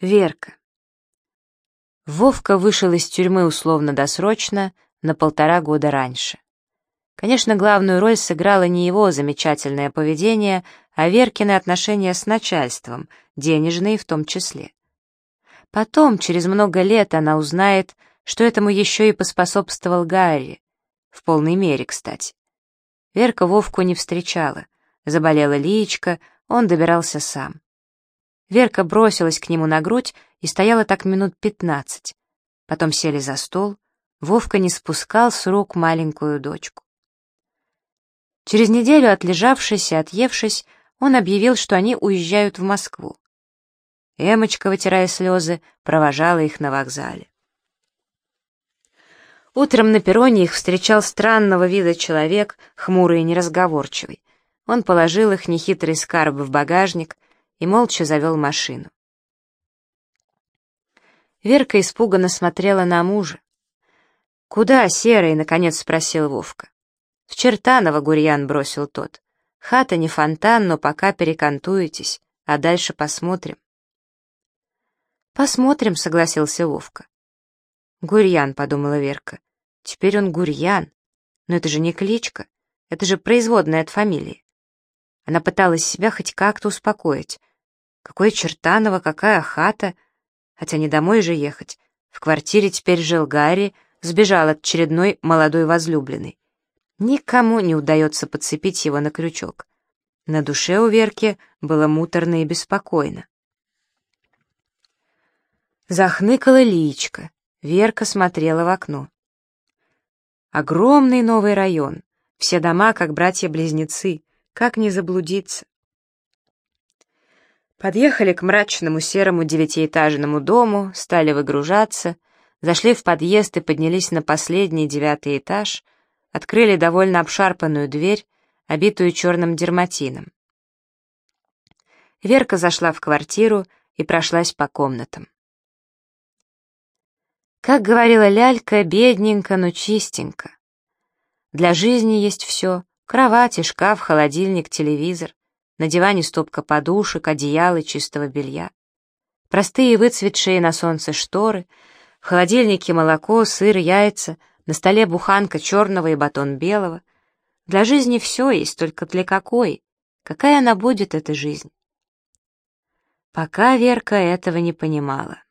Верка. Вовка вышел из тюрьмы условно-досрочно на полтора года раньше. Конечно, главную роль сыграло не его замечательное поведение, а Веркины отношения с начальством, денежные в том числе. Потом, через много лет, она узнает, что этому еще и поспособствовал Гарри. В полной мере, кстати. Верка Вовку не встречала. Заболела личка, он добирался сам. Верка бросилась к нему на грудь и стояла так минут пятнадцать. Потом сели за стол, Вовка не спускал с рук маленькую дочку. Через неделю, отлежавшись и отъевшись, он объявил, что они уезжают в Москву. Эмочка, вытирая слезы, провожала их на вокзале. Утром на перроне их встречал странного вида человек, хмурый и неразговорчивый. Он положил их нехитрый скарб в багажник и молча завел машину. Верка испуганно смотрела на мужа. «Куда, Серый?» — наконец спросил Вовка. «В Чертаново, Гурьян», — бросил тот. «Хата не фонтан, но пока перекантуетесь, а дальше посмотрим». «Посмотрим», — согласился Вовка. «Гурьян», — подумала Верка. «Теперь он Гурьян. Но это же не кличка, это же производная от фамилии». Она пыталась себя хоть как-то успокоить. Какое Чертаново, какая хата. Хотя не домой же ехать. В квартире теперь жил Гарри, сбежал от очередной молодой возлюбленной. Никому не удается подцепить его на крючок. На душе у Верки было муторно и беспокойно. Захныкала личка. Верка смотрела в окно. Огромный новый район. Все дома, как братья-близнецы. Как не заблудиться? Подъехали к мрачному серому девятиэтажному дому, стали выгружаться, зашли в подъезд и поднялись на последний девятый этаж, открыли довольно обшарпанную дверь, обитую черным дерматином. Верка зашла в квартиру и прошлась по комнатам. Как говорила лялька, бедненько, но чистенько. Для жизни есть все, Кровать и шкаф, холодильник, телевизор. На диване стопка подушек, одеял и чистого белья. Простые выцветшие на солнце шторы. В холодильнике молоко, сыр, яйца. На столе буханка черного и батон белого. Для жизни все есть, только для какой? Какая она будет, эта жизнь? Пока Верка этого не понимала.